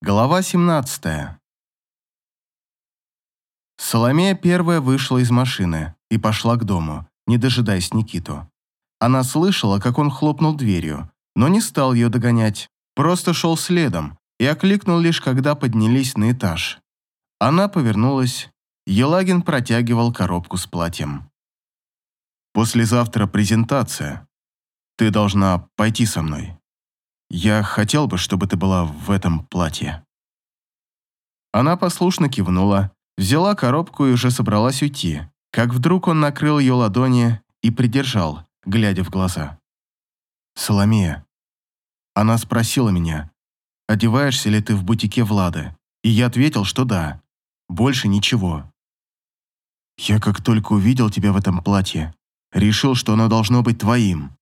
Глава 17. Соломея первая вышла из машины и пошла к дому, не дожидаясь Никиту. Она слышала, как он хлопнул дверью, но не стал ее догонять, просто шел следом и окликнул лишь, когда поднялись на этаж. Она повернулась, Елагин протягивал коробку с платьем. «Послезавтра презентация. Ты должна пойти со мной». Я хотел бы, чтобы ты была в этом платье». Она послушно кивнула, взяла коробку и уже собралась уйти, как вдруг он накрыл ее ладони и придержал, глядя в глаза. «Соломея». Она спросила меня, одеваешься ли ты в бутике Влады, и я ответил, что да. Больше ничего. Я как только увидел тебя в этом платье, решил, что оно должно быть твоим.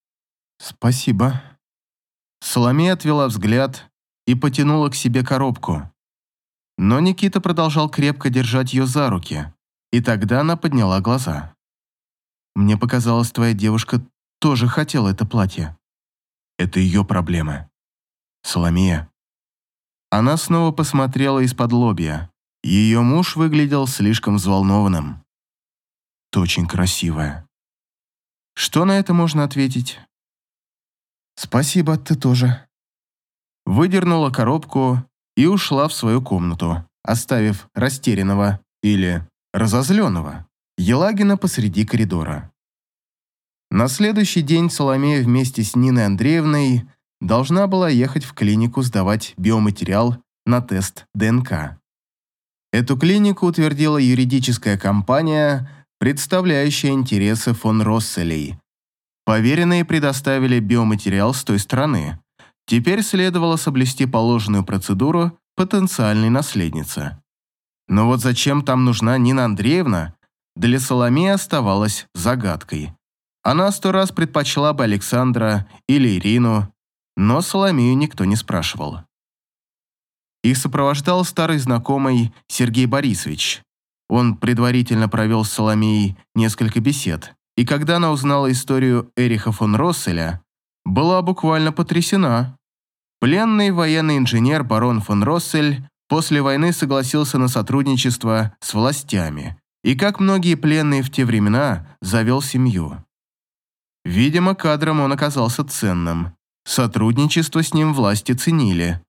Спасибо. Соломея отвела взгляд и потянула к себе коробку. Но Никита продолжал крепко держать ее за руки, и тогда она подняла глаза. «Мне показалось, твоя девушка тоже хотела это платье. Это ее проблемы. Соломея». Она снова посмотрела из-под лобья. Ее муж выглядел слишком взволнованным. «Ты очень красивая». Что на это можно ответить? «Спасибо, ты тоже». Выдернула коробку и ушла в свою комнату, оставив растерянного или разозленного Елагина посреди коридора. На следующий день Соломея вместе с Ниной Андреевной должна была ехать в клинику сдавать биоматериал на тест ДНК. Эту клинику утвердила юридическая компания, представляющая интересы фон Росселей, Поверенные предоставили биоматериал с той стороны. Теперь следовало соблюсти положенную процедуру потенциальной наследницы. Но вот зачем там нужна Нина Андреевна, для Соломеи оставалась загадкой. Она сто раз предпочла бы Александра или Ирину, но Соломею никто не спрашивал. Их сопровождал старый знакомый Сергей Борисович. Он предварительно провел с Соломеей несколько бесед, и когда она узнала историю Эриха фон Росселя, была буквально потрясена. Пленный военный инженер барон фон Россель после войны согласился на сотрудничество с властями и, как многие пленные в те времена, завел семью. Видимо, кадром он оказался ценным. Сотрудничество с ним власти ценили.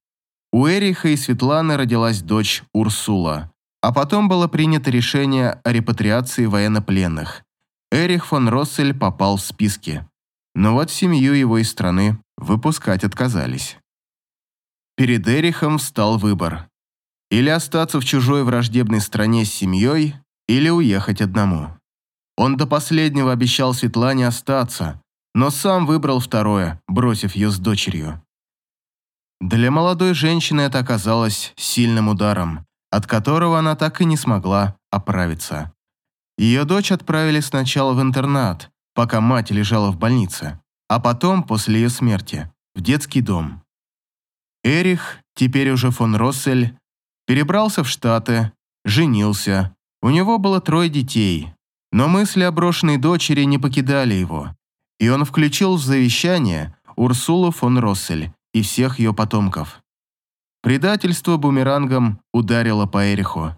У Эриха и Светланы родилась дочь Урсула, а потом было принято решение о репатриации военнопленных. Эрих фон Россель попал в списки, но вот семью его из страны выпускать отказались. Перед Эрихом встал выбор. Или остаться в чужой враждебной стране с семьей, или уехать одному. Он до последнего обещал Светлане остаться, но сам выбрал второе, бросив ее с дочерью. Для молодой женщины это оказалось сильным ударом, от которого она так и не смогла оправиться. Ее дочь отправили сначала в интернат, пока мать лежала в больнице, а потом, после ее смерти, в детский дом. Эрих, теперь уже фон Россель, перебрался в Штаты, женился. У него было трое детей, но мысли о брошенной дочери не покидали его, и он включил в завещание Урсулу фон Россель и всех ее потомков. Предательство бумерангом ударило по Эриху.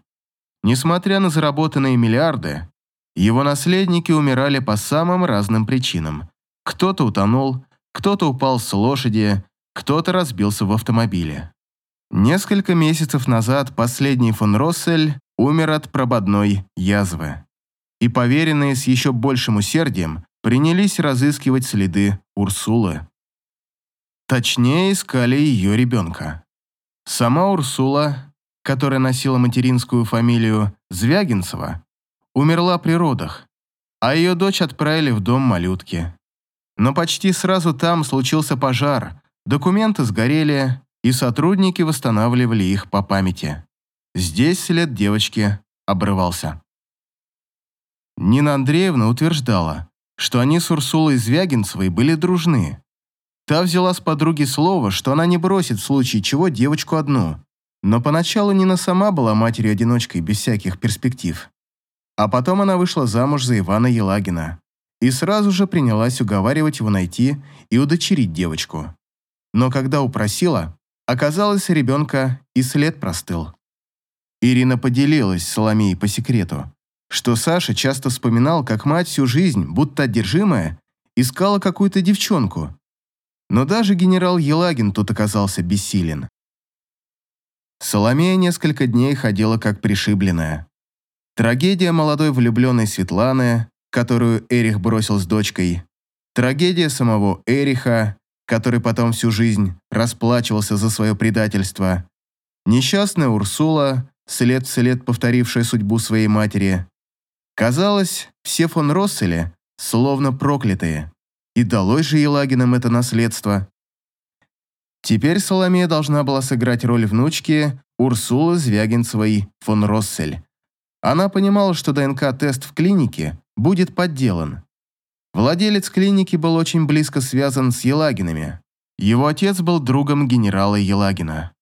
Несмотря на заработанные миллиарды, его наследники умирали по самым разным причинам. Кто-то утонул, кто-то упал с лошади, кто-то разбился в автомобиле. Несколько месяцев назад последний фон Россель умер от прободной язвы. И поверенные с еще большим усердием принялись разыскивать следы Урсулы. Точнее, искали ее ребенка. Сама Урсула которая носила материнскую фамилию Звягинцева, умерла при родах, а ее дочь отправили в дом малютки. Но почти сразу там случился пожар, документы сгорели, и сотрудники восстанавливали их по памяти. Здесь след девочки обрывался. Нина Андреевна утверждала, что они с Урсулой Звягинцевой были дружны. Та взяла с подруги слово, что она не бросит в случае чего девочку одну, но поначалу Нина сама была матерью-одиночкой без всяких перспектив. А потом она вышла замуж за Ивана Елагина и сразу же принялась уговаривать его найти и удочерить девочку. Но когда упросила, Оказалось, ребенка и след простыл. Ирина поделилась с Соломеей по секрету, что Саша часто вспоминал, как мать всю жизнь, будто одержимая, искала какую-то девчонку. Но даже генерал Елагин тут оказался бессилен. Соломея несколько дней ходила как пришибленная. Трагедия молодой влюбленной Светланы, которую Эрих бросил с дочкой, трагедия самого Эриха, который потом всю жизнь расплачивался за свое предательство, несчастная Урсула, след в след повторившая судьбу своей матери. Казалось, все фон Россели словно проклятые, и далось же Елагинам это наследство. Теперь Соломея должна была сыграть роль внучки Урсулы Звягинцевой фон Россель. Она понимала, что ДНК-тест в клинике будет подделан. Владелец клиники был очень близко связан с Елагинами. Его отец был другом генерала Елагина.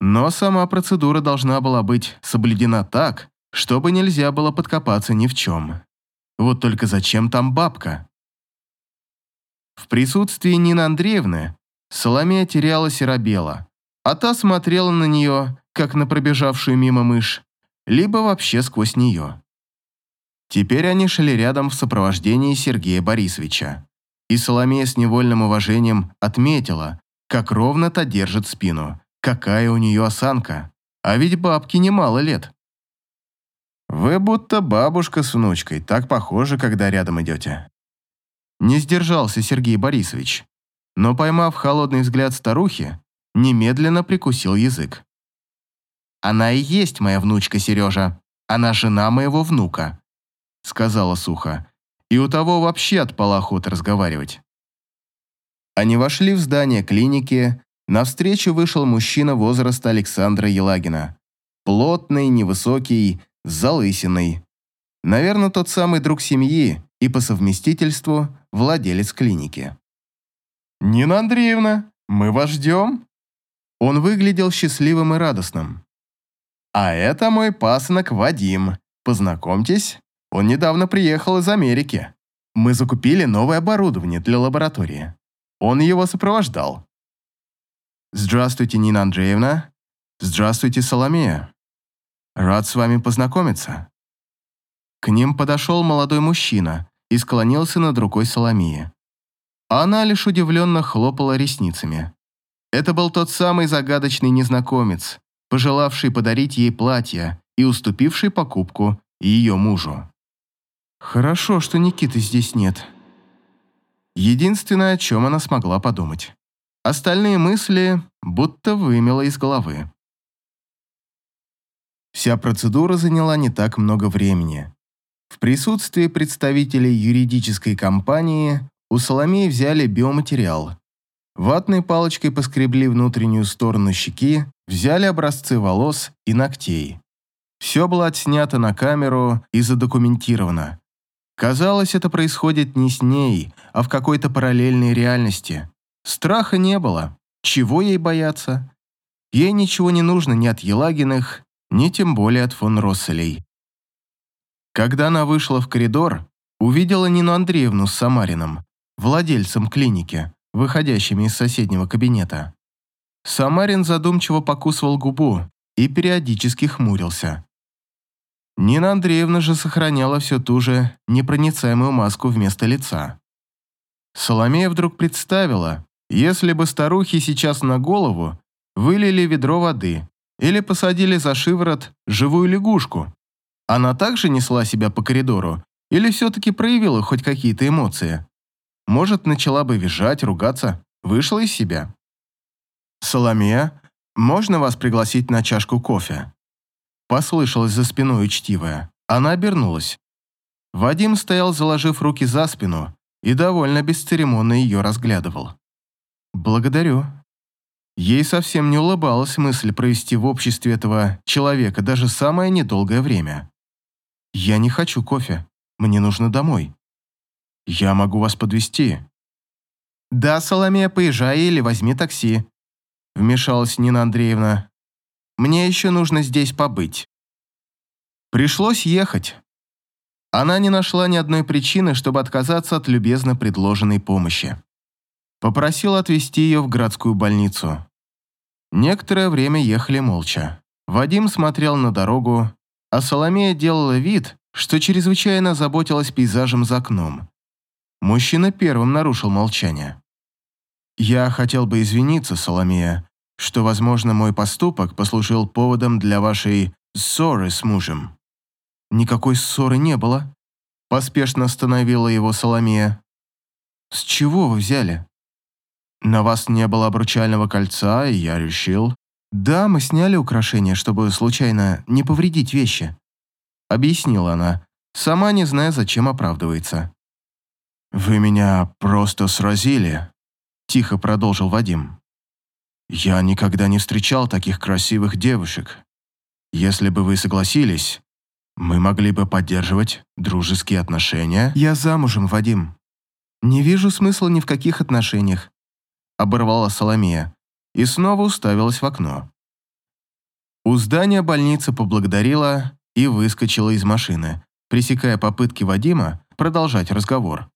Но сама процедура должна была быть соблюдена так, чтобы нельзя было подкопаться ни в чем. Вот только зачем там бабка? В присутствии Нины Андреевны Соломея терялась и робела, а та смотрела на нее, как на пробежавшую мимо мышь, либо вообще сквозь нее. Теперь они шли рядом в сопровождении Сергея Борисовича. И Соломея с невольным уважением отметила, как ровно та держит спину, какая у нее осанка. А ведь бабке немало лет. «Вы будто бабушка с внучкой, так похожи, когда рядом идете». Не сдержался Сергей Борисович, но, поймав холодный взгляд старухи, немедленно прикусил язык. «Она и есть моя внучка, Сережа. Она жена моего внука сказала сухо, и у того вообще отпала охота разговаривать. Они вошли в здание клиники, навстречу вышел мужчина возраста Александра Елагина. Плотный, невысокий, залысиной. Наверное, тот самый друг семьи и по совместительству владелец клиники. «Нина Андреевна, мы вас ждем?» Он выглядел счастливым и радостным. «А это мой пасынок Вадим. Познакомьтесь, он недавно приехал из Америки. Мы закупили новое оборудование для лаборатории. Он его сопровождал. Здравствуйте, Нина Андреевна. Здравствуйте, Соломея. Рад с вами познакомиться. К ним подошел молодой мужчина и склонился над рукой Она лишь удивленно хлопала ресницами. Это был тот самый загадочный незнакомец, пожелавший подарить ей платье и уступивший покупку ее мужу. Хорошо, что Никиты здесь нет. Единственное, о чем она смогла подумать. Остальные мысли будто вымела из головы. Вся процедура заняла не так много времени. В присутствии представителей юридической компании у Соломеи взяли биоматериал. Ватной палочкой поскребли внутреннюю сторону щеки, взяли образцы волос и ногтей. Все было отснято на камеру и задокументировано. Казалось, это происходит не с ней, а в какой-то параллельной реальности. Страха не было. Чего ей бояться? Ей ничего не нужно ни от Елагиных, ни тем более от фон Росселей. Когда она вышла в коридор, увидела Нину Андреевну с Самарином, владельцем клиники, выходящими из соседнего кабинета. Самарин задумчиво покусывал губу и периодически хмурился. Нина Андреевна же сохраняла все ту же непроницаемую маску вместо лица. Соломея вдруг представила, если бы старухи сейчас на голову вылили ведро воды или посадили за шиворот живую лягушку, она также несла себя по коридору или все-таки проявила хоть какие-то эмоции? Может, начала бы визжать, ругаться, вышла из себя? «Соломея, можно вас пригласить на чашку кофе?» Послышалось за спиной учтивое. Она обернулась. Вадим стоял, заложив руки за спину, и довольно бесцеремонно ее разглядывал. «Благодарю». Ей совсем не улыбалась мысль провести в обществе этого человека даже самое недолгое время. «Я не хочу кофе. Мне нужно домой. Я могу вас подвезти. «Да, Соломея, поезжай или возьми такси», — вмешалась Нина Андреевна. Мне еще нужно здесь побыть. Пришлось ехать. Она не нашла ни одной причины, чтобы отказаться от любезно предложенной помощи. Попросила отвезти ее в городскую больницу. Некоторое время ехали молча. Вадим смотрел на дорогу, а Соломея делала вид, что чрезвычайно заботилась пейзажем за окном. Мужчина первым нарушил молчание. «Я хотел бы извиниться, Соломея, что, возможно, мой поступок послужил поводом для вашей ссоры с мужем». «Никакой ссоры не было», – поспешно остановила его Соломея. «С чего вы взяли?» «На вас не было обручального кольца, и я решил...» «Да, мы сняли украшение, чтобы случайно не повредить вещи», — объяснила она, сама не зная, зачем оправдывается. «Вы меня просто сразили», — тихо продолжил Вадим. «Я никогда не встречал таких красивых девушек. Если бы вы согласились, мы могли бы поддерживать дружеские отношения». «Я замужем, Вадим. Не вижу смысла ни в каких отношениях», — оборвала Соломея и снова уставилась в окно. У здания больницы поблагодарила и выскочила из машины, пресекая попытки Вадима продолжать разговор.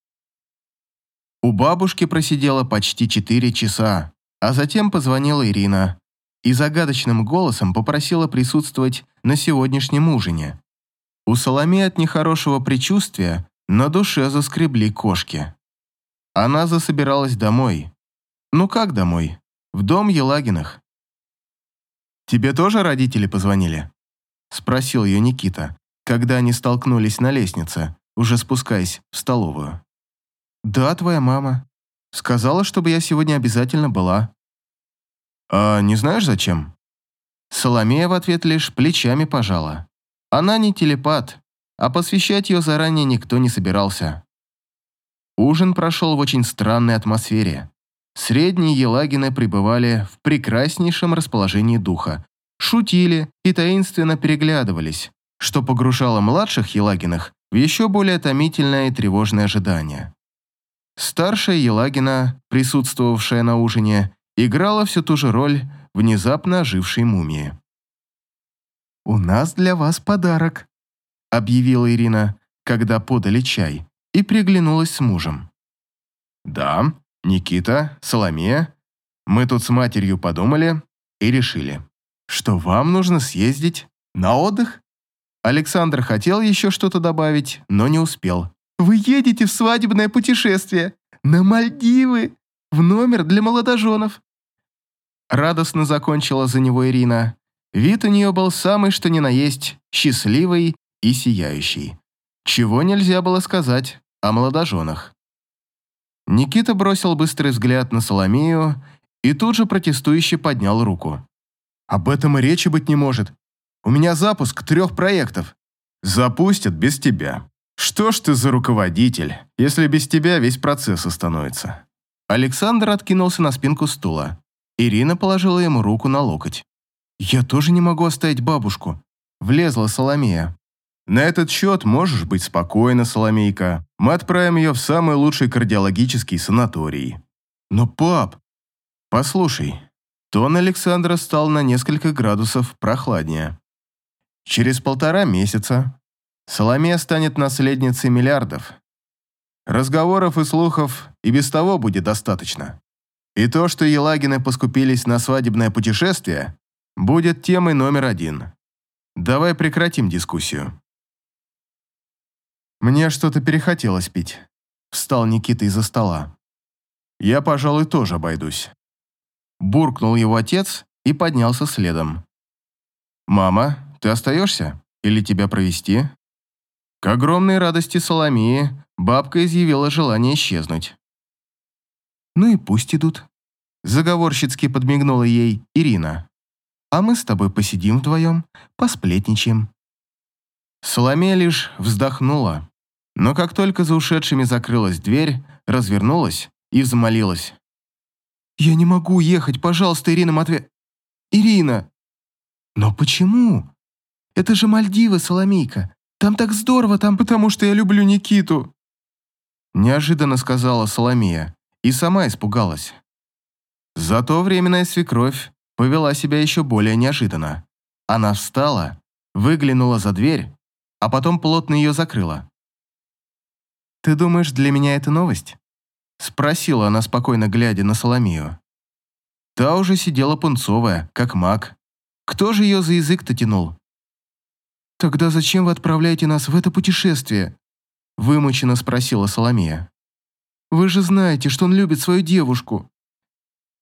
У бабушки просидела почти четыре часа, а затем позвонила Ирина и загадочным голосом попросила присутствовать на сегодняшнем ужине. У Соломе от нехорошего предчувствия на душе заскребли кошки. Она засобиралась домой. Ну как домой? В дом Елагиных. «Тебе тоже родители позвонили?» Спросил ее Никита, когда они столкнулись на лестнице, уже спускаясь в столовую. «Да, твоя мама. Сказала, чтобы я сегодня обязательно была». «А не знаешь, зачем?» Соломея в ответ лишь плечами пожала. Она не телепат, а посвящать ее заранее никто не собирался. Ужин прошел в очень странной атмосфере. Средние Елагины пребывали в прекраснейшем расположении духа, шутили и таинственно переглядывались, что погружало младших Елагинах в еще более томительное и тревожное ожидание. Старшая Елагина, присутствовавшая на ужине, играла всю ту же роль внезапно ожившей мумии. «У нас для вас подарок», — объявила Ирина, когда подали чай, и приглянулась с мужем. «Да, Никита, Соломея, мы тут с матерью подумали и решили, что вам нужно съездить на отдых». Александр хотел еще что-то добавить, но не успел. Вы едете в свадебное путешествие на Мальдивы, в номер для молодоженов. Радостно закончила за него Ирина. Вид у нее был самый что ни на есть, счастливый и сияющий. Чего нельзя было сказать о молодоженах. Никита бросил быстрый взгляд на Соломею и тут же протестующе поднял руку. «Об этом и речи быть не может. У меня запуск трех проектов. Запустят без тебя», «Что ж ты за руководитель, если без тебя весь процесс остановится?» Александр откинулся на спинку стула. Ирина положила ему руку на локоть. «Я тоже не могу оставить бабушку», — влезла Соломея. «На этот счет можешь быть спокойна, Соломейка. Мы отправим ее в самый лучший кардиологический санаторий». «Но, пап...» «Послушай». Тон Александра стал на несколько градусов прохладнее. Через полтора месяца Соломея станет наследницей миллиардов. Разговоров и слухов и без того будет достаточно. И то, что Елагины поскупились на свадебное путешествие, будет темой номер один. Давай прекратим дискуссию. Мне что-то перехотелось пить. Встал Никита из-за стола. Я, пожалуй, тоже обойдусь. Буркнул его отец и поднялся следом. «Мама, ты остаешься? Или тебя провести?» К огромной радости Соломии бабка изъявила желание исчезнуть. «Ну и пусть идут», – заговорщицки подмигнула ей Ирина. «А мы с тобой посидим вдвоем, посплетничаем». Соломея лишь вздохнула, но как только за ушедшими закрылась дверь, развернулась и взмолилась. «Я не могу ехать, пожалуйста, Ирина Матве... Ирина!» «Но почему? Это же Мальдивы, Соломейка. Там так здорово, там потому что я люблю Никиту!» Неожиданно сказала Соломия и сама испугалась. Зато временная свекровь повела себя еще более неожиданно. Она встала, выглянула за дверь, а потом плотно ее закрыла. «Ты думаешь, для меня это новость?» Спросила она, спокойно глядя на Соломию. Та уже сидела пунцовая, как маг. Кто же ее за язык-то тянул? «Тогда зачем вы отправляете нас в это путешествие?» Вымученно спросила Соломея. «Вы же знаете, что он любит свою девушку».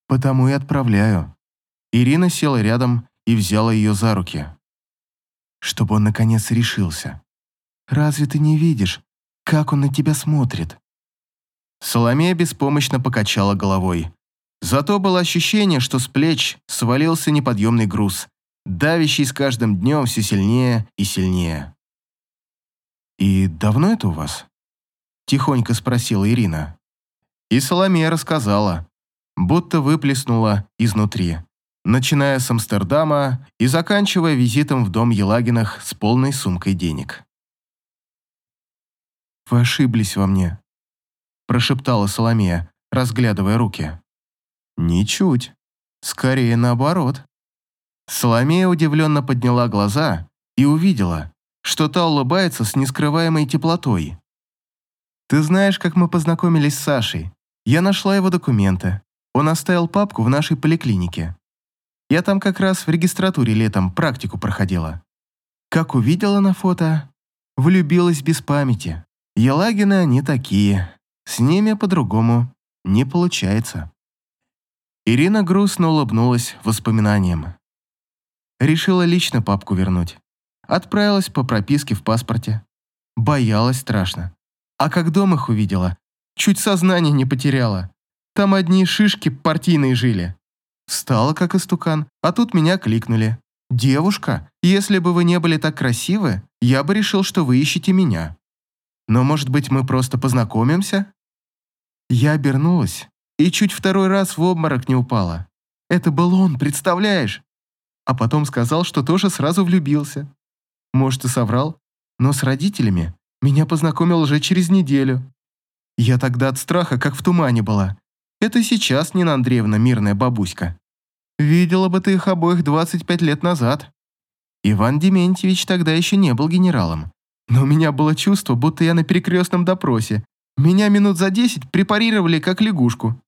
«Потому и отправляю». Ирина села рядом и взяла ее за руки. Чтобы он наконец решился. «Разве ты не видишь, как он на тебя смотрит?» Соломея беспомощно покачала головой. Зато было ощущение, что с плеч свалился неподъемный груз, давящий с каждым днем все сильнее и сильнее. «И давно это у вас?» – тихонько спросила Ирина. И Соломея рассказала, будто выплеснула изнутри, начиная с Амстердама и заканчивая визитом в дом Елагинах с полной сумкой денег. «Вы ошиблись во мне», – прошептала Соломея, разглядывая руки. «Ничуть. Скорее наоборот». Соломея удивленно подняла глаза и увидела, что та улыбается с нескрываемой теплотой. «Ты знаешь, как мы познакомились с Сашей. Я нашла его документы. Он оставил папку в нашей поликлинике. Я там как раз в регистратуре летом практику проходила. Как увидела на фото, влюбилась без памяти. Елагины они такие. С ними по-другому не получается». Ирина грустно улыбнулась воспоминаниям. Решила лично папку вернуть. Отправилась по прописке в паспорте. Боялась страшно. А как дом их увидела, чуть сознание не потеряла. Там одни шишки партийные жили. Встала как истукан, а тут меня кликнули. «Девушка, если бы вы не были так красивы, я бы решил, что вы ищете меня. Но, может быть, мы просто познакомимся?» Я обернулась и чуть второй раз в обморок не упала. Это был он, представляешь? А потом сказал, что тоже сразу влюбился. Может, и соврал, но с родителями меня познакомил уже через неделю. Я тогда от страха как в тумане была. Это сейчас Нина Андреевна мирная бабуська. Видела бы ты их обоих 25 лет назад. Иван Дементьевич тогда еще не был генералом. Но у меня было чувство, будто я на перекрестном допросе. Меня минут за 10 препарировали как лягушку.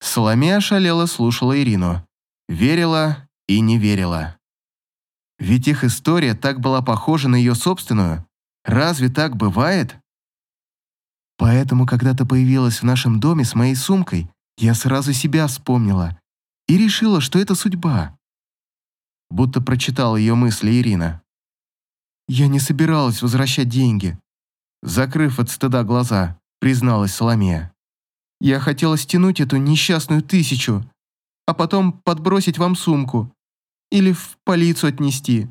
Соломея ошалела слушала Ирину. Верила и не верила. Ведь их история так была похожа на ее собственную. Разве так бывает? Поэтому, когда ты появилась в нашем доме с моей сумкой, я сразу себя вспомнила и решила, что это судьба. Будто прочитала ее мысли Ирина. Я не собиралась возвращать деньги. Закрыв от стыда глаза, призналась Соломея. Я хотела стянуть эту несчастную тысячу, а потом подбросить вам сумку, или в полицию отнести».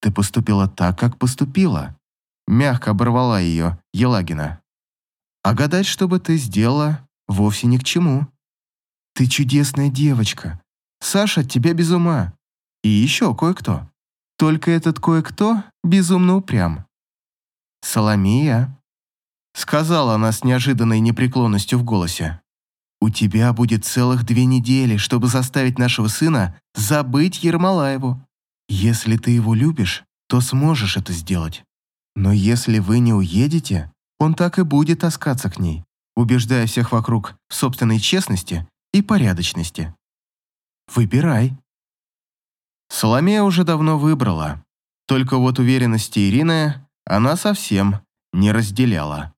«Ты поступила так, как поступила», — мягко оборвала ее Елагина. «А гадать, что бы ты сделала, вовсе ни к чему. Ты чудесная девочка. Саша от тебя без ума. И еще кое-кто. Только этот кое-кто безумно упрям. Соломия», — сказала она с неожиданной непреклонностью в голосе. У тебя будет целых две недели, чтобы заставить нашего сына забыть Ермолаеву. Если ты его любишь, то сможешь это сделать. Но если вы не уедете, он так и будет таскаться к ней, убеждая всех вокруг в собственной честности и порядочности. Выбирай. Соломея уже давно выбрала, только вот уверенности Ирины она совсем не разделяла.